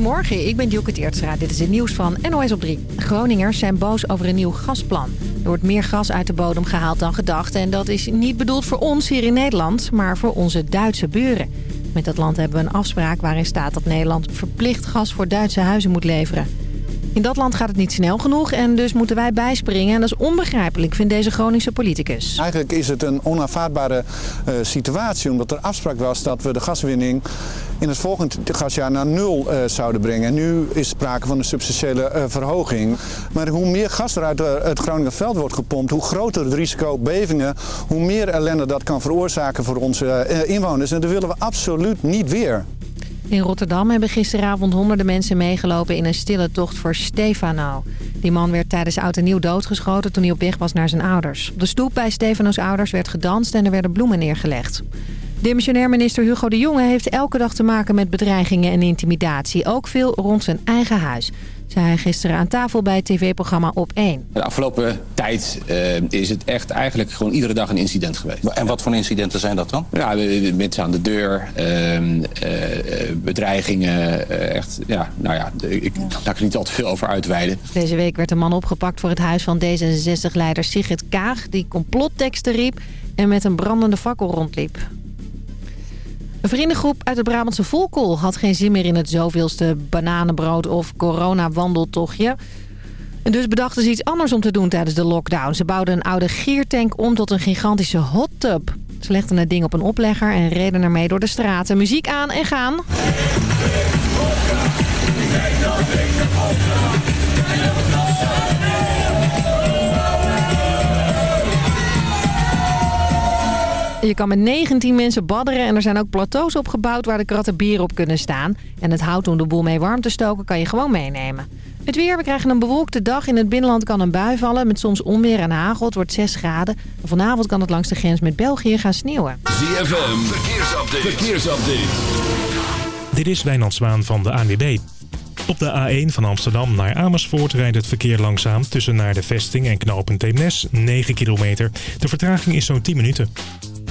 Goedemorgen, ik ben Dielke Teertstra. Dit is het nieuws van NOS op 3. Groningers zijn boos over een nieuw gasplan. Er wordt meer gas uit de bodem gehaald dan gedacht. En dat is niet bedoeld voor ons hier in Nederland, maar voor onze Duitse buren. Met dat land hebben we een afspraak waarin staat dat Nederland verplicht gas voor Duitse huizen moet leveren. In dat land gaat het niet snel genoeg en dus moeten wij bijspringen. En dat is onbegrijpelijk, vindt deze Groningse politicus. Eigenlijk is het een onaanvaardbare uh, situatie, omdat er afspraak was dat we de gaswinning in het volgende gasjaar naar nul uh, zouden brengen. En nu is sprake van een substantiële uh, verhoging. Maar hoe meer gas er uit het Groningenveld wordt gepompt, hoe groter het risico bevingen, hoe meer ellende dat kan veroorzaken voor onze inwoners. En dat willen we absoluut niet weer. In Rotterdam hebben gisteravond honderden mensen meegelopen in een stille tocht voor Stefano. Die man werd tijdens oud en nieuw doodgeschoten toen hij op weg was naar zijn ouders. Op de stoep bij Stefano's ouders werd gedanst en er werden bloemen neergelegd. Demissionair minister Hugo de Jonge heeft elke dag te maken met bedreigingen en intimidatie. Ook veel rond zijn eigen huis zei hij gisteren aan tafel bij het tv-programma Op1. De afgelopen tijd uh, is het echt eigenlijk gewoon iedere dag een incident geweest. En wat voor incidenten zijn dat dan? Ja, mensen aan de deur, uh, uh, bedreigingen, echt, ja, nou ja, ik ja. ga er niet al te veel over uitweiden. Deze week werd een man opgepakt voor het huis van D66-leider Sigrid Kaag... die complotteksten riep en met een brandende fakkel rondliep. Een vriendengroep uit het Brabantse Volkel had geen zin meer in het zoveelste bananenbrood of corona-wandeltochtje. En dus bedachten ze iets anders om te doen tijdens de lockdown. Ze bouwden een oude giertank om tot een gigantische hot tub. Ze legden het ding op een oplegger en reden ermee door de straten. Muziek aan en gaan. Je kan met 19 mensen badderen en er zijn ook plateaus opgebouwd waar de kratten bier op kunnen staan. En het hout om de boel mee warm te stoken kan je gewoon meenemen. Het weer, we krijgen een bewolkte dag. In het binnenland kan een bui vallen met soms onweer en hagel. Het wordt 6 graden. vanavond kan het langs de grens met België gaan sneeuwen. ZFM, verkeersupdate. verkeersupdate. Dit is Wijnand Zwaan van de ANWB. Op de A1 van Amsterdam naar Amersfoort rijdt het verkeer langzaam... tussen naar de vesting en knooppunt Eemnes, 9 kilometer. De vertraging is zo'n 10 minuten.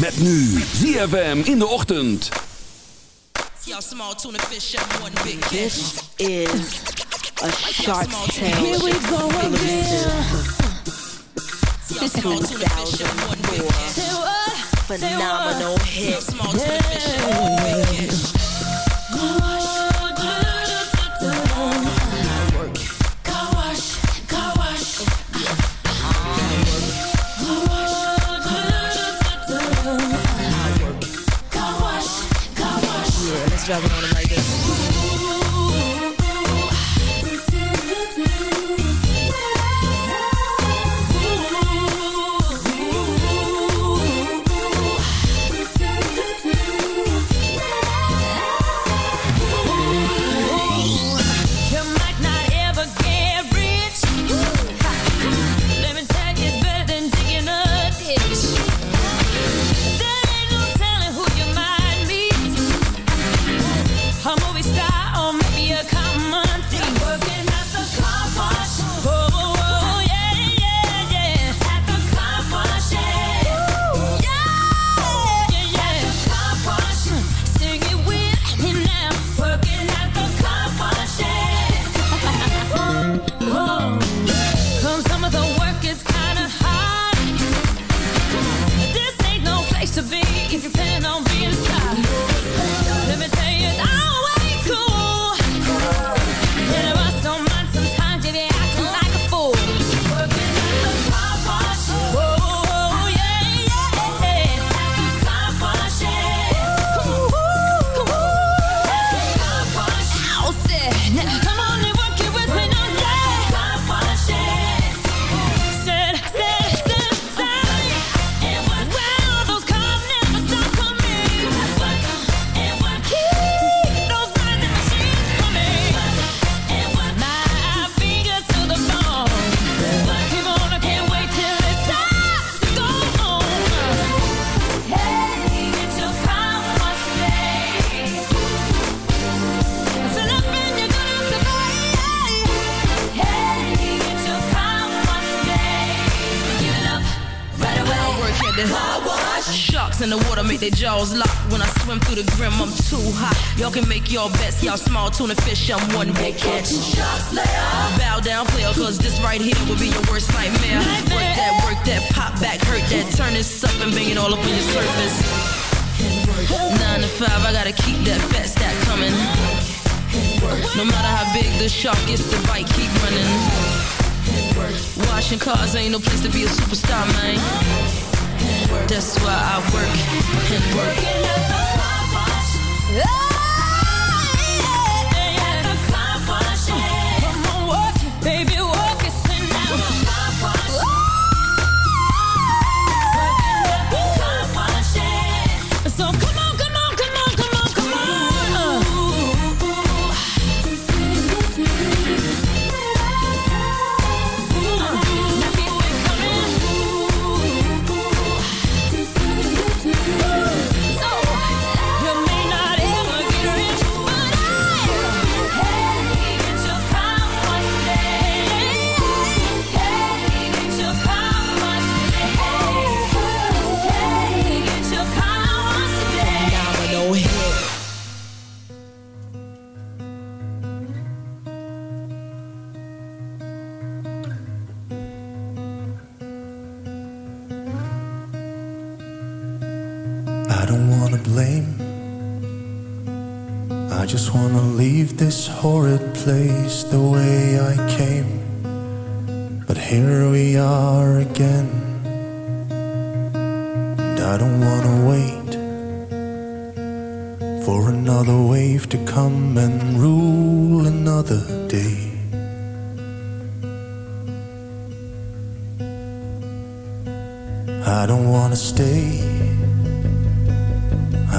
Met nu ZFM in de ochtend. This is a shark tale. Here we go again. 2004. Phenomenal hit. Yeah. Let's drop their jaws locked When I swim through the grim, I'm too hot. Y'all can make your bets, y'all small tuna fish, I'm one big catch. Bow down, player, cause this right here will be your worst nightmare. Work that, work that, pop back, hurt that, turn this up and bang it all up on your surface. Nine to five, I gotta keep that fat stack coming. No matter how big the shark is, the bite keep running. Washing cars ain't no place to be a superstar, man. That's why I work and work. Oh, yeah. I'm baby. I don't wanna blame. I just wanna leave this horrid place the way I came. But here we are again. And I don't wanna wait for another wave to come and rule another day. I don't wanna stay.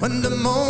When the moment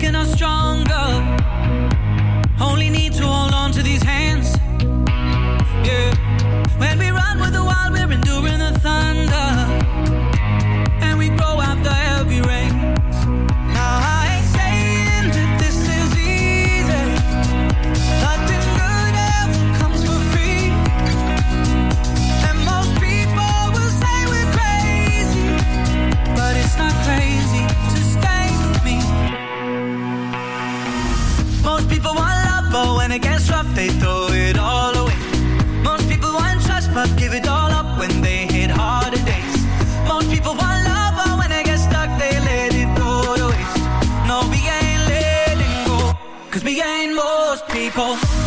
making us stronger. people.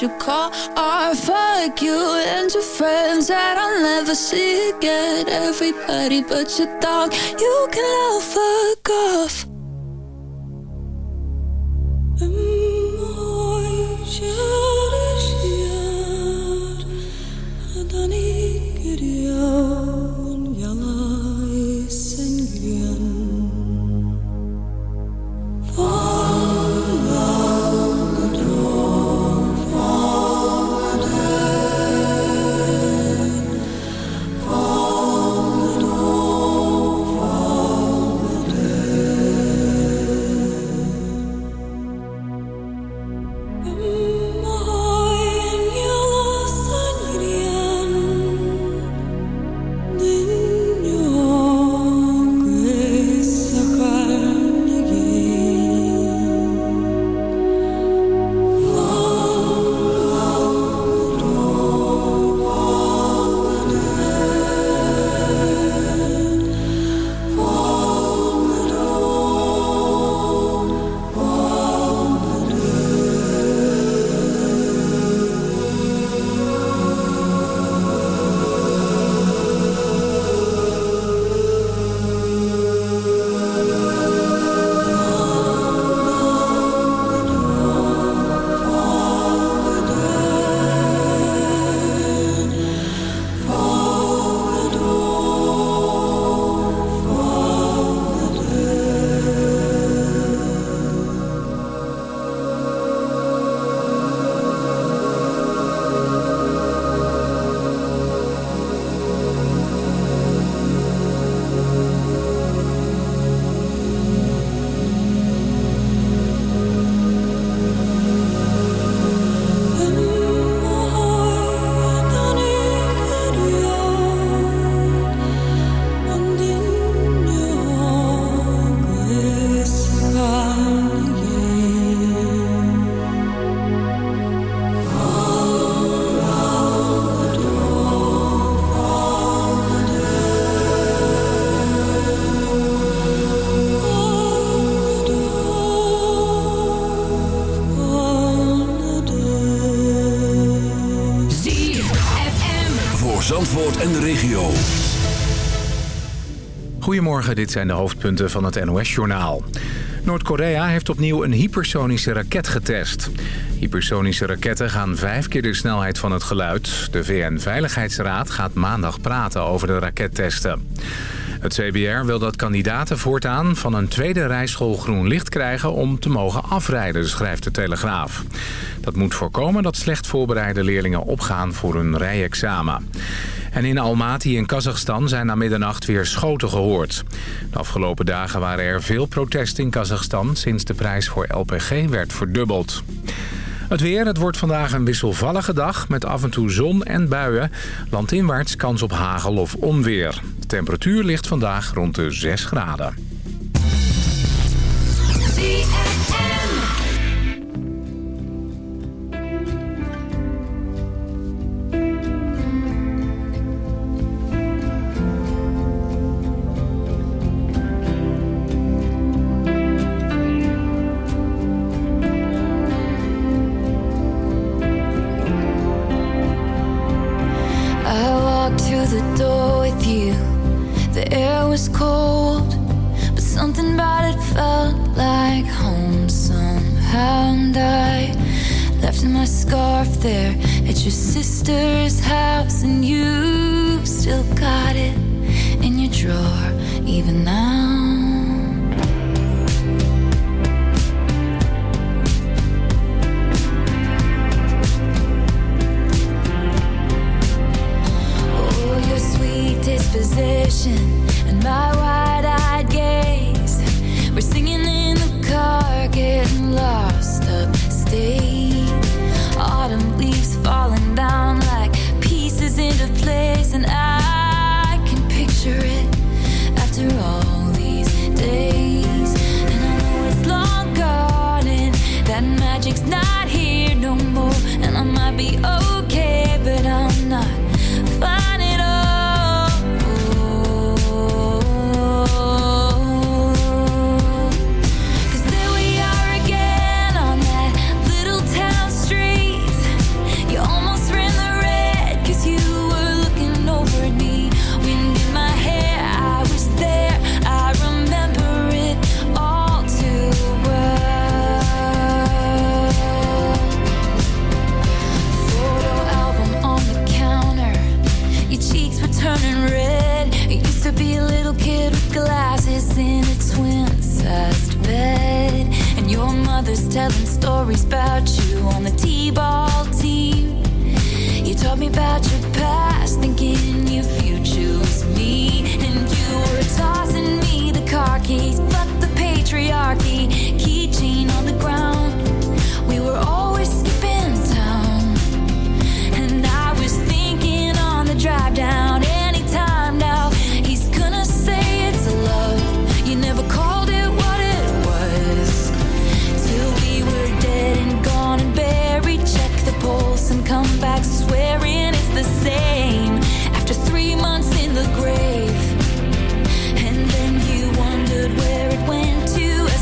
you call I Fuck you and your friends that I'll never see again. Everybody but your dog, you can all fuck off. regio. Goedemorgen, dit zijn de hoofdpunten van het NOS-journaal. Noord-Korea heeft opnieuw een hypersonische raket getest. Hypersonische raketten gaan vijf keer de snelheid van het geluid. De VN-veiligheidsraad gaat maandag praten over de rakettesten. Het CBR wil dat kandidaten voortaan van een tweede rijschool groen licht krijgen om te mogen afrijden, schrijft de Telegraaf. Dat moet voorkomen dat slecht voorbereide leerlingen opgaan voor hun rijexamen. En in Almaty in Kazachstan zijn na middernacht weer schoten gehoord. De afgelopen dagen waren er veel protesten in Kazachstan... sinds de prijs voor LPG werd verdubbeld. Het weer, het wordt vandaag een wisselvallige dag met af en toe zon en buien. Landinwaarts kans op hagel of onweer. De temperatuur ligt vandaag rond de 6 graden. position and my wife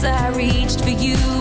I reached for you.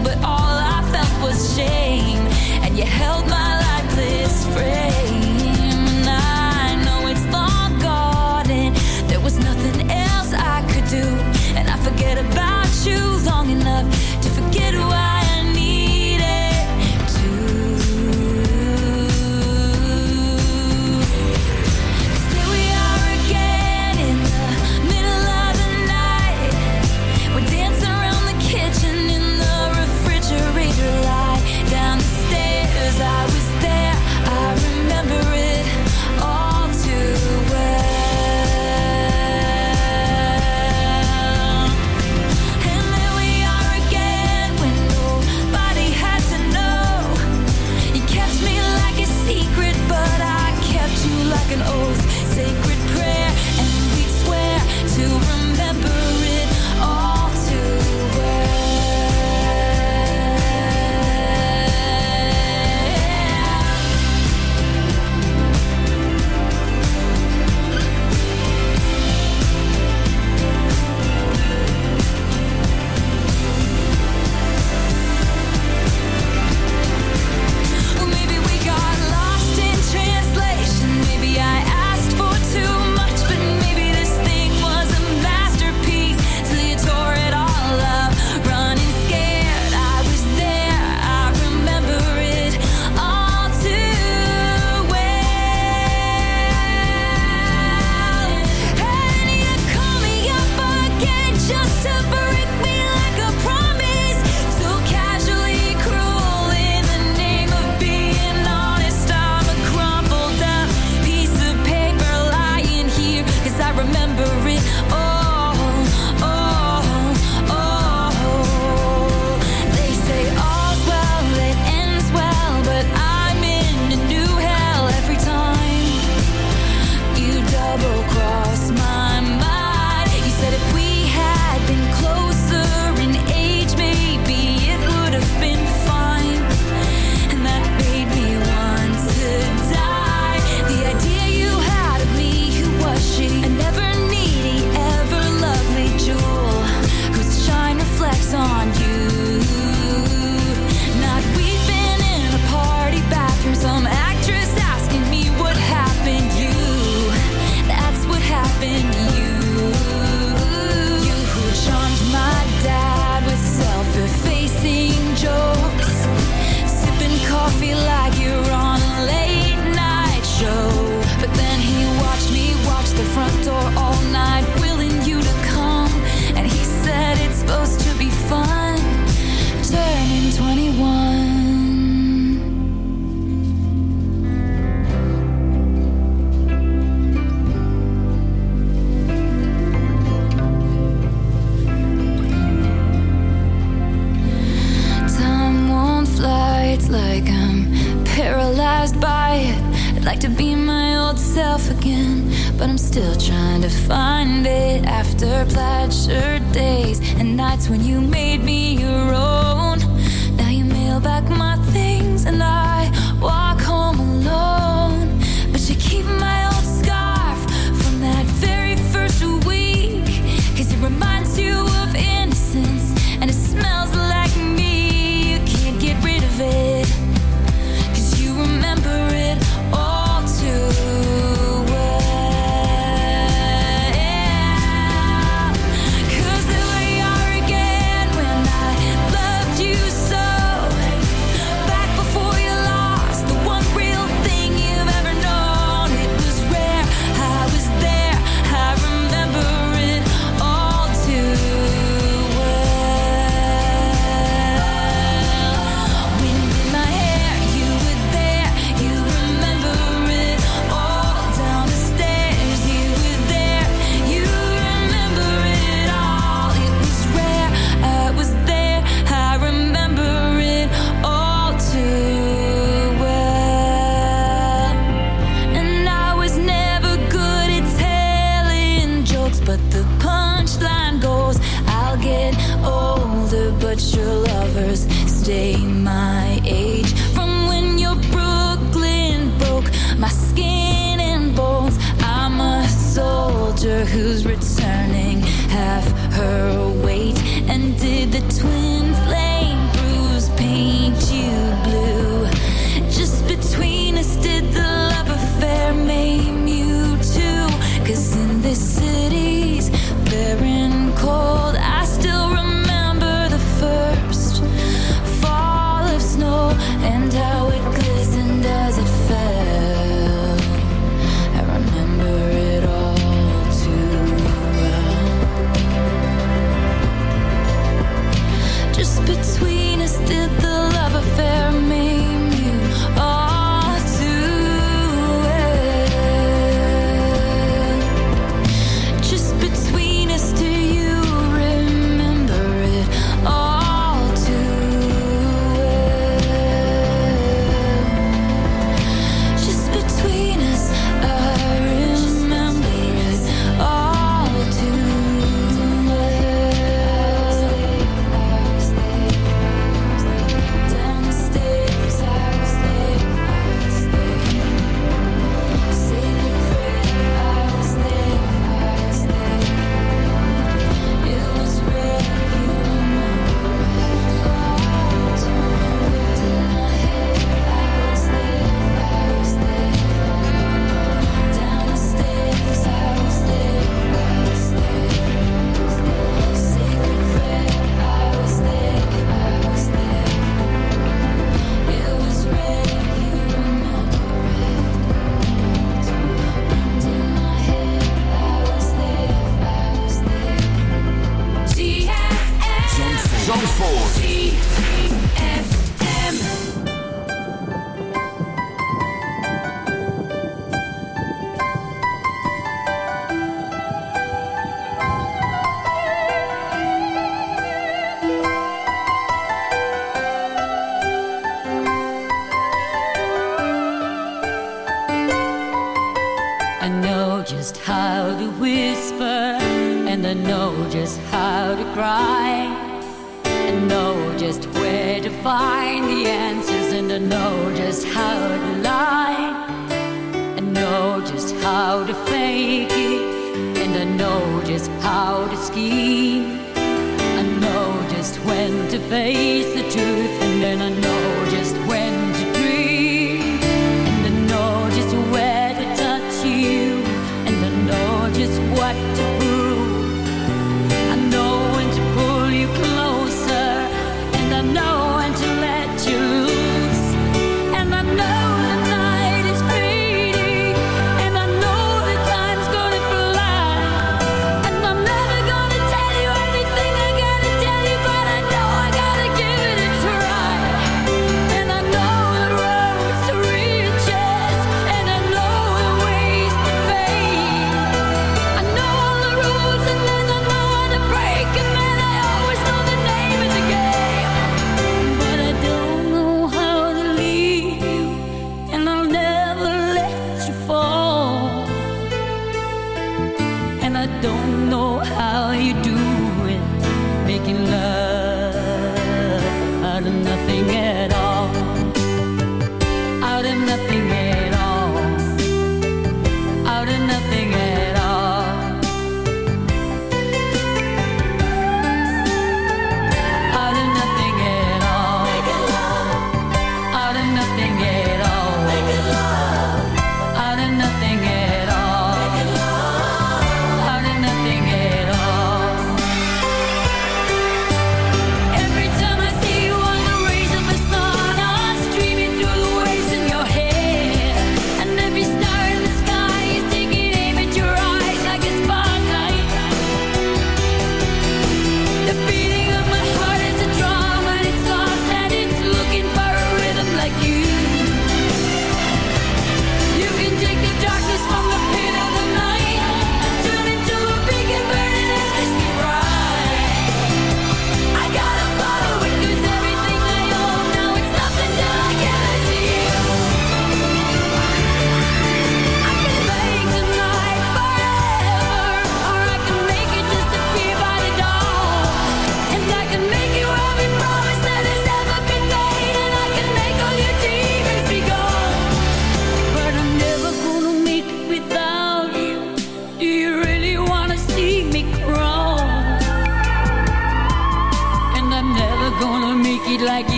to face the truth, and then I know just when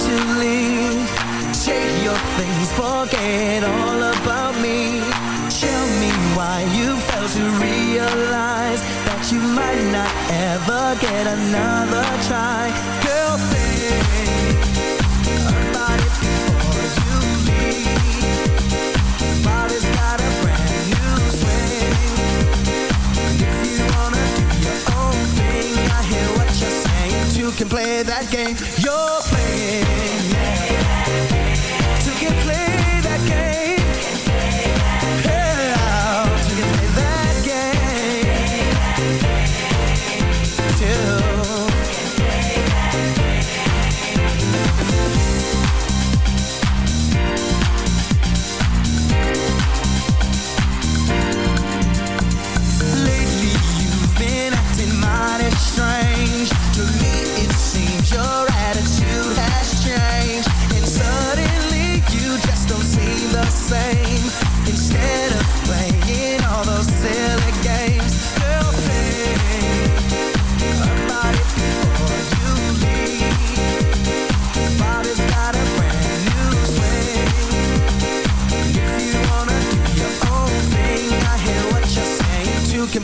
to leave Take your things, forget all about me. Tell me why you failed to realize That you might not ever get another try. Girl, think can play that game you're playing. So you can play that game.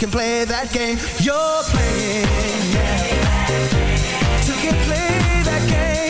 can play that game you're playing. Yeah. You can play that game.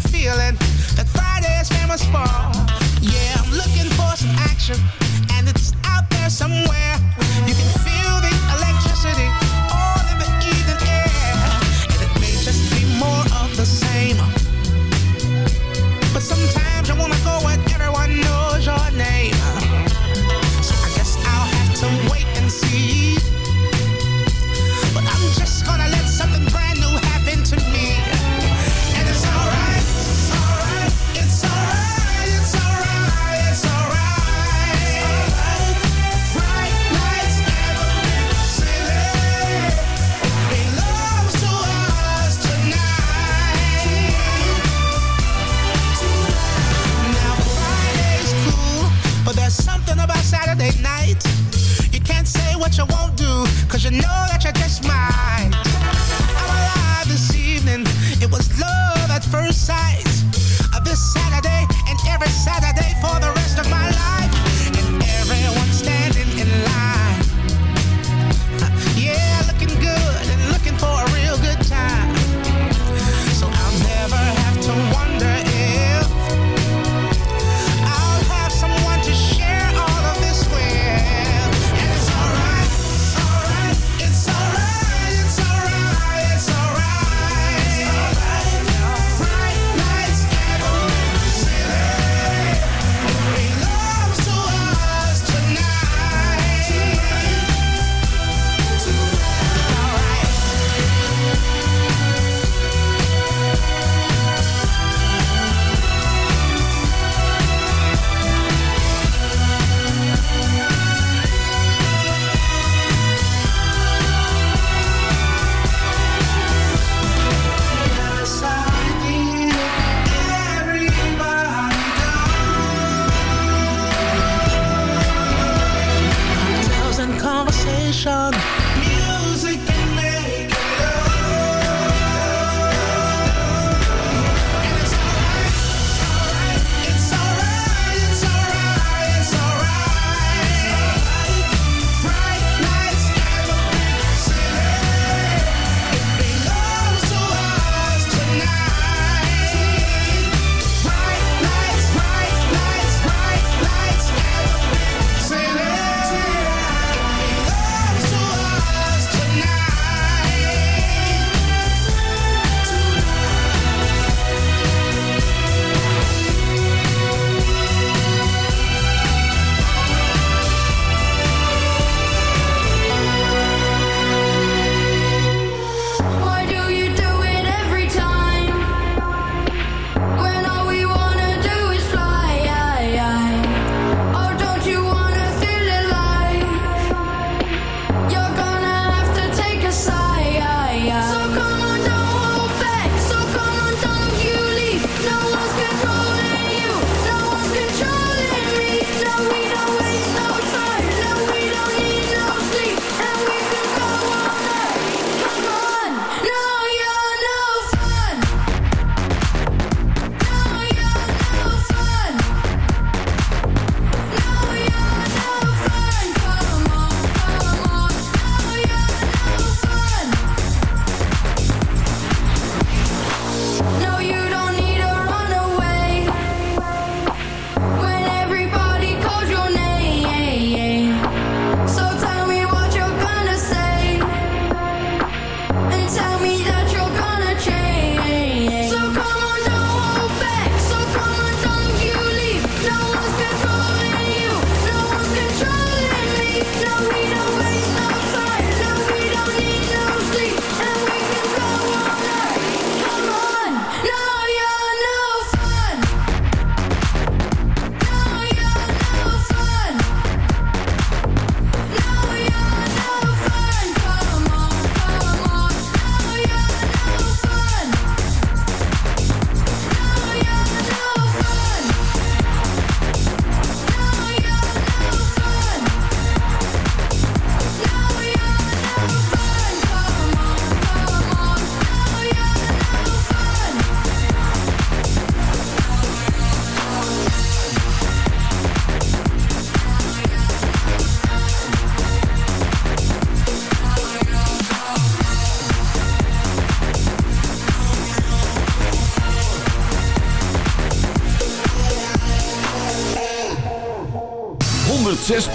you're feeling that Friday's famous for. Yeah, I'm looking for some action, and it's out there somewhere.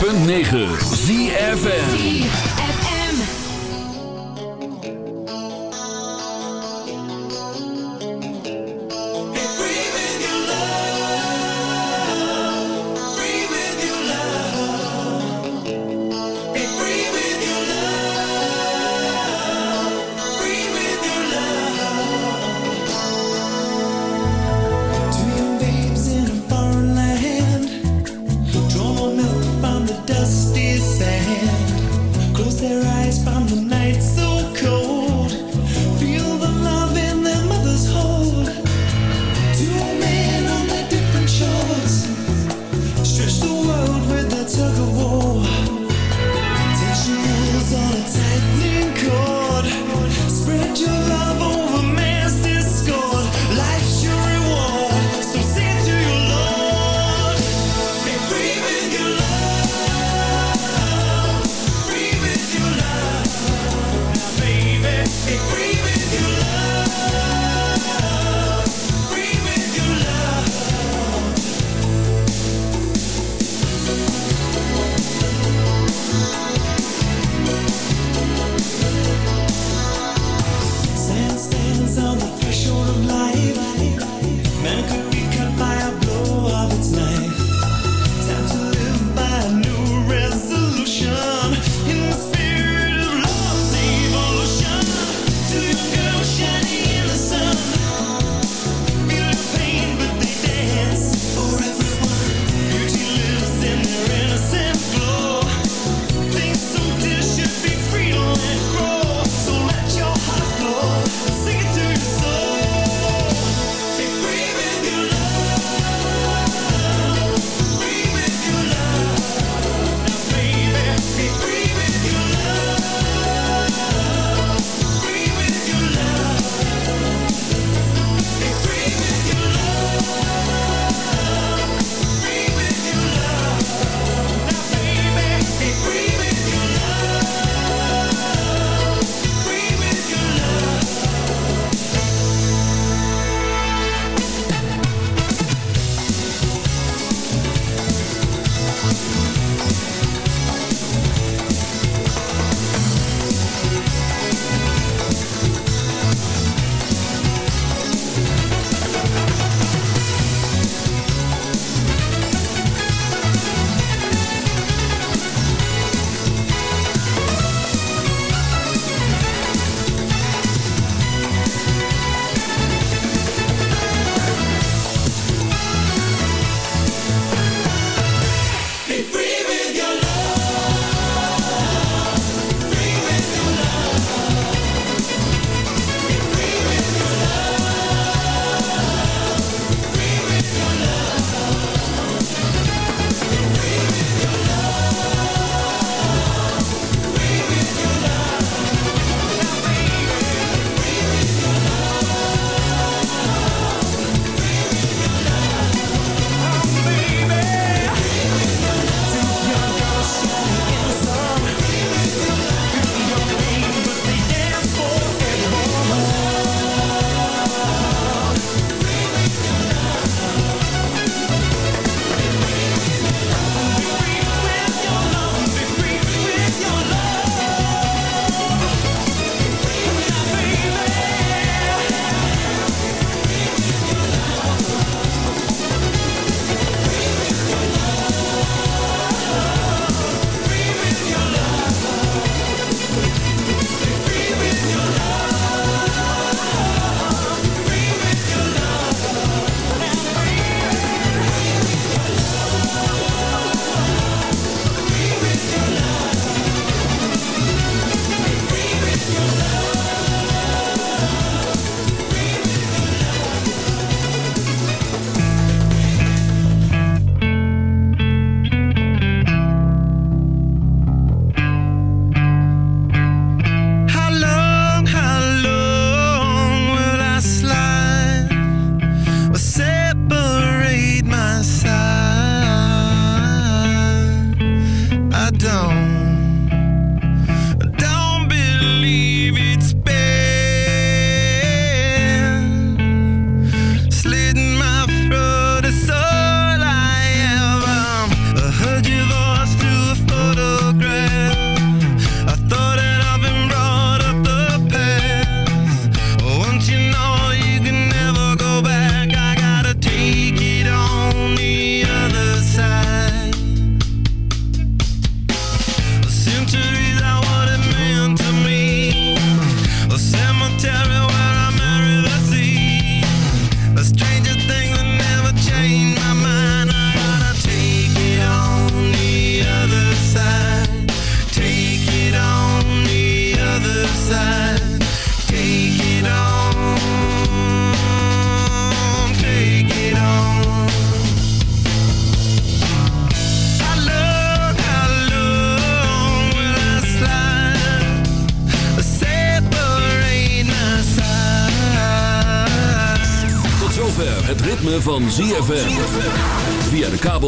.9 sand, close their eyes from the night